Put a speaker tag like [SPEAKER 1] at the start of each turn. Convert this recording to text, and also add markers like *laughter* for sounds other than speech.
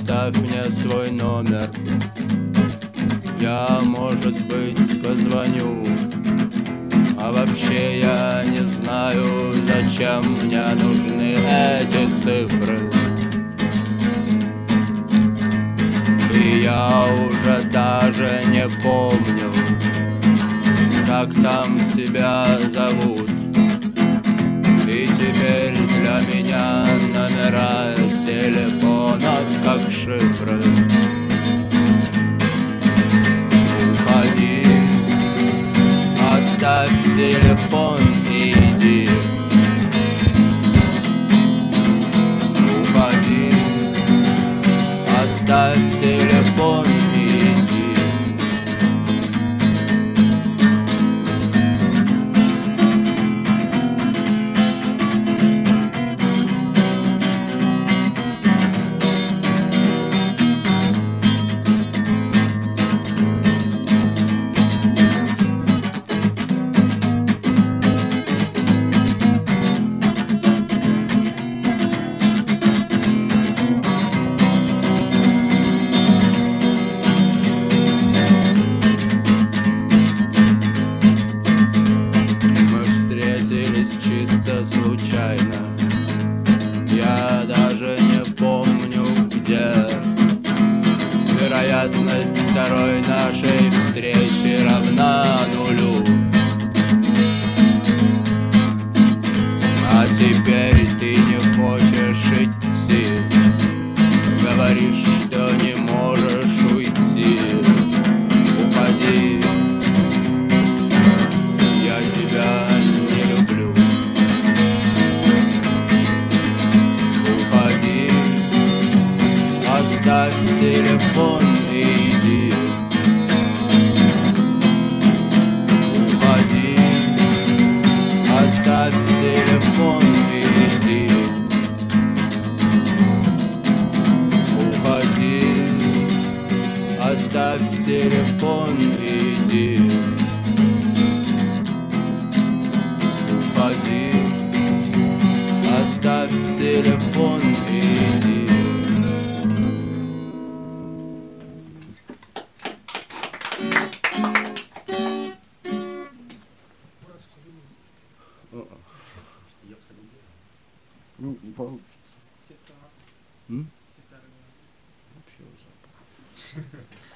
[SPEAKER 1] оставь мне свой номер. Я, может быть, позвоню. А вообще я не знаю, зачем мне нужны эти цифры. И я уже даже не помню Как там тебя зовут. И теперь для меня номера как шифры Я даже не помню где. Вероятность второй нашей встречи равна нулю. А теперь ты не хочешь идти оставь телефон и иди. Уходи, оставь телефон и иди. Уходи, оставь телефон и иди. Уходи, оставь телефон и иди. Ну, не получится. М? Вообще ужасно. *laughs*